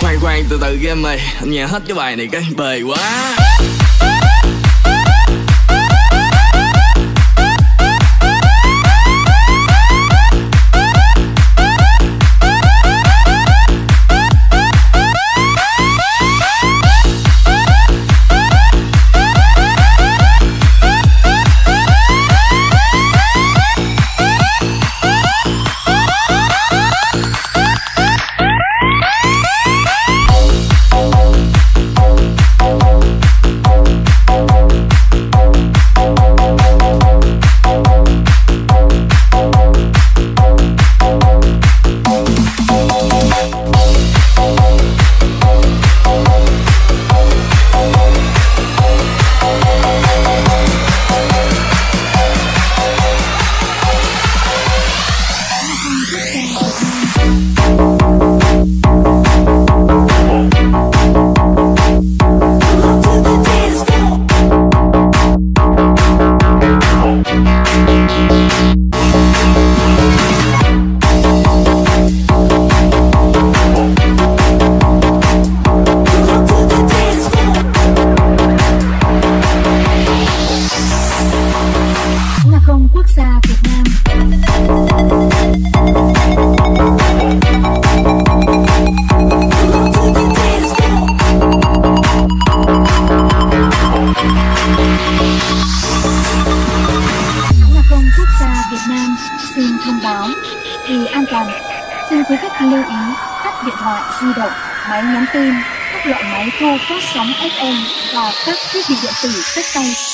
Khoan khoan từ từ game mày Anh nghe hết cái bài này cái bề quá. Tình.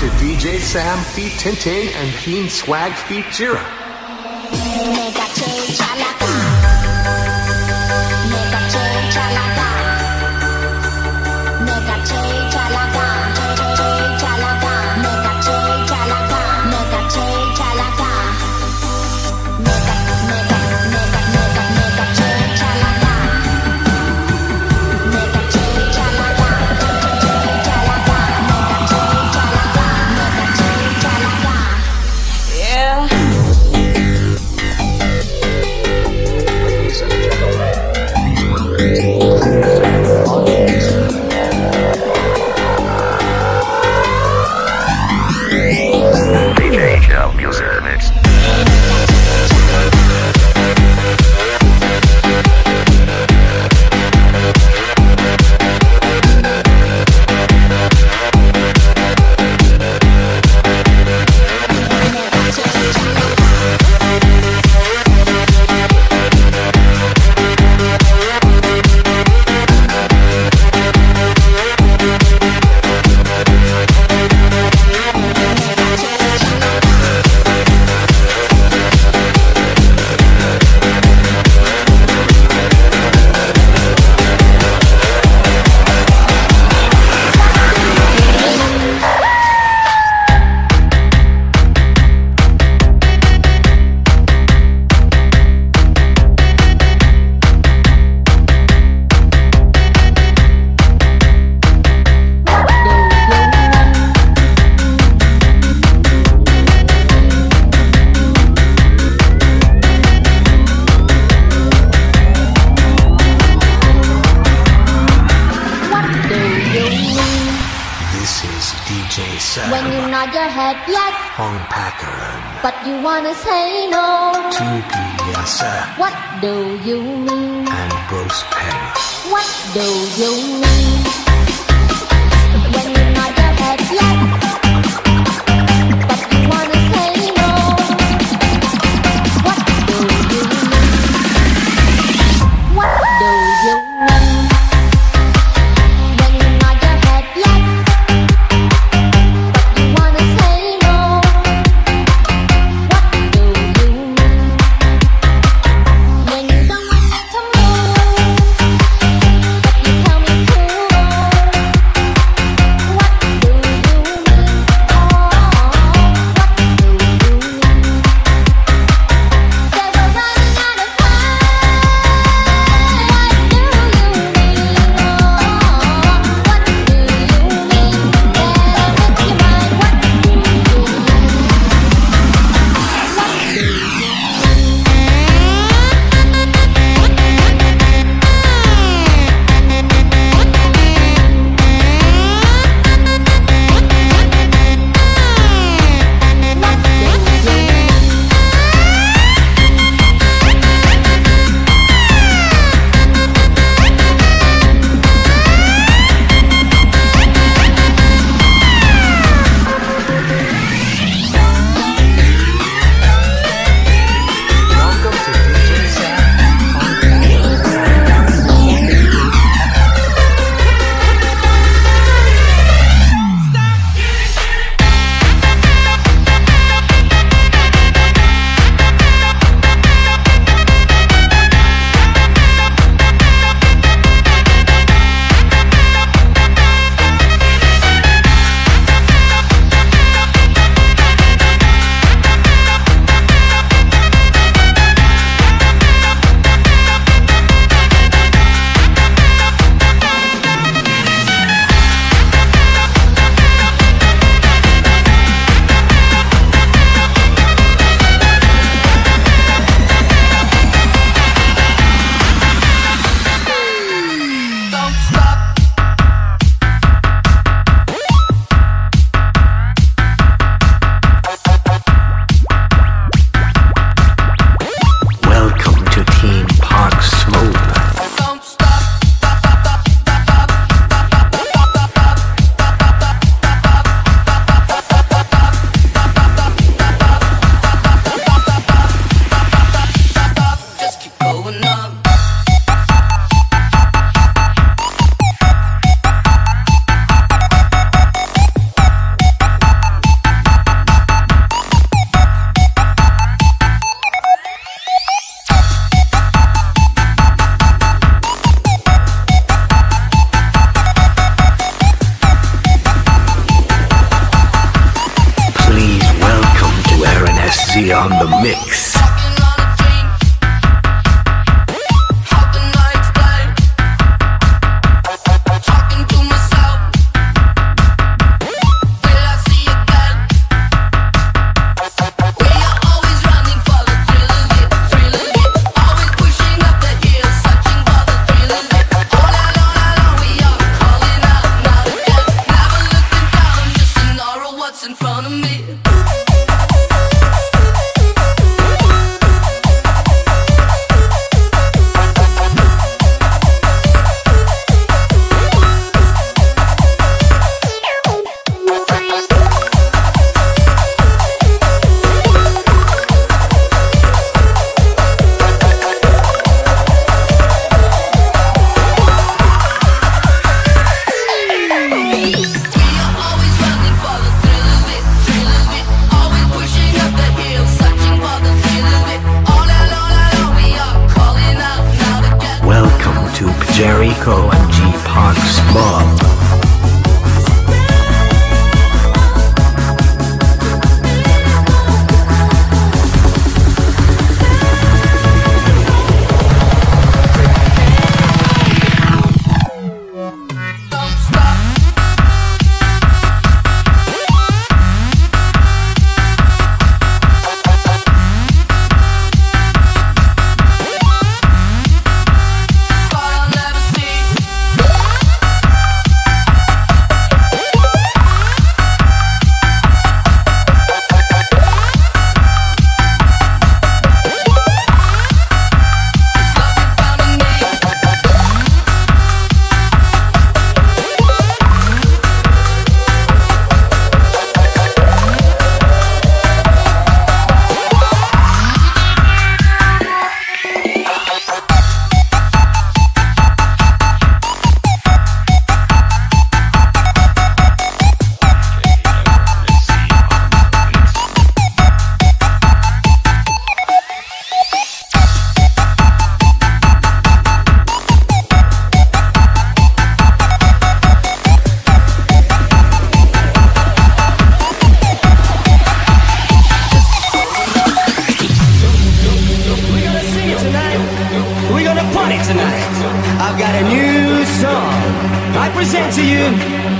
to DJ Sam feat Tintin and Keen Swag feat Jira. to me When you nod your head yes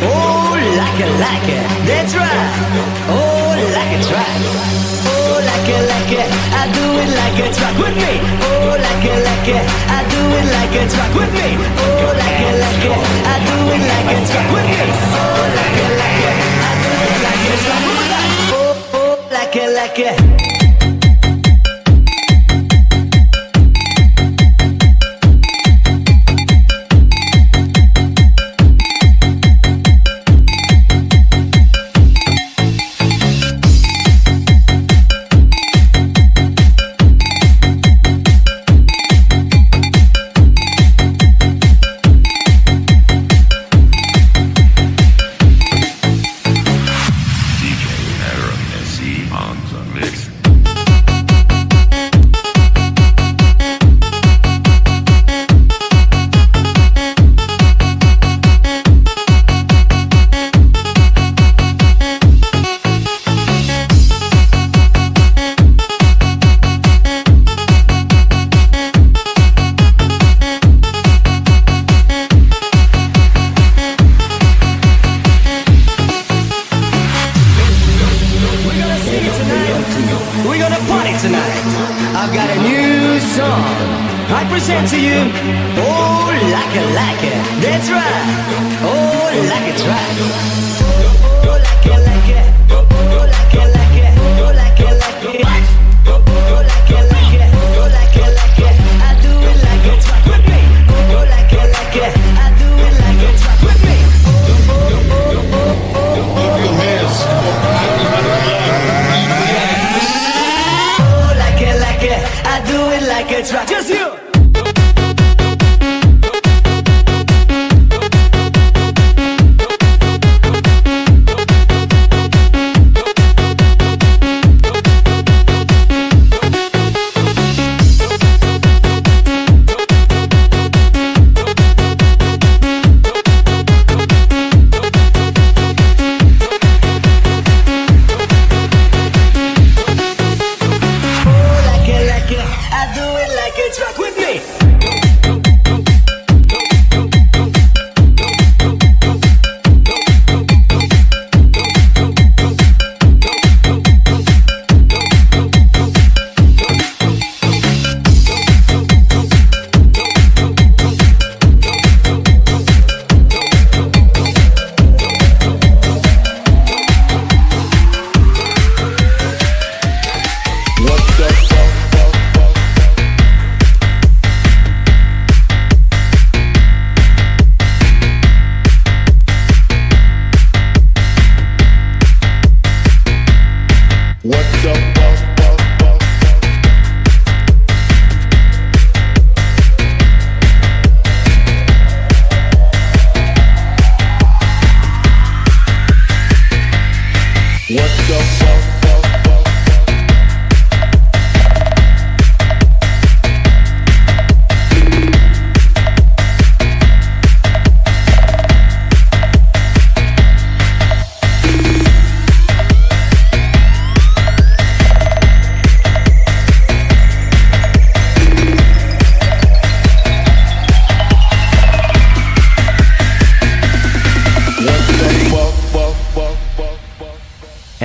Oh, like a like it, that's right. Oh, like a track. Oh, like a like it, do it like a track with me. Oh, like a like it, do it like a track with me. Oh, like a like it, do it like a track with me. Oh, like a like a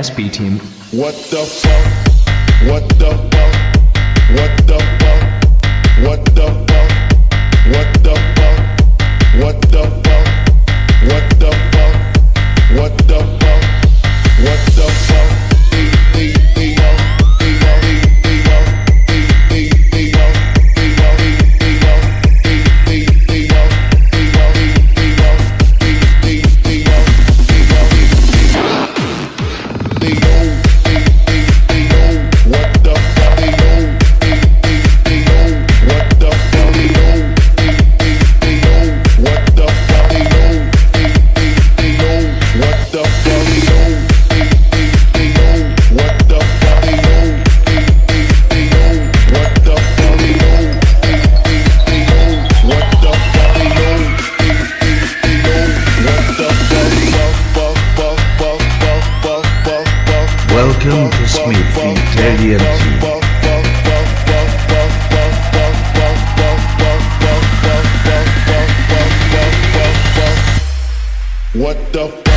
SB team. What the fuck? What the fuck? What the fuck? What the fuck? What the fuck? What the fuck? What the fuck? What the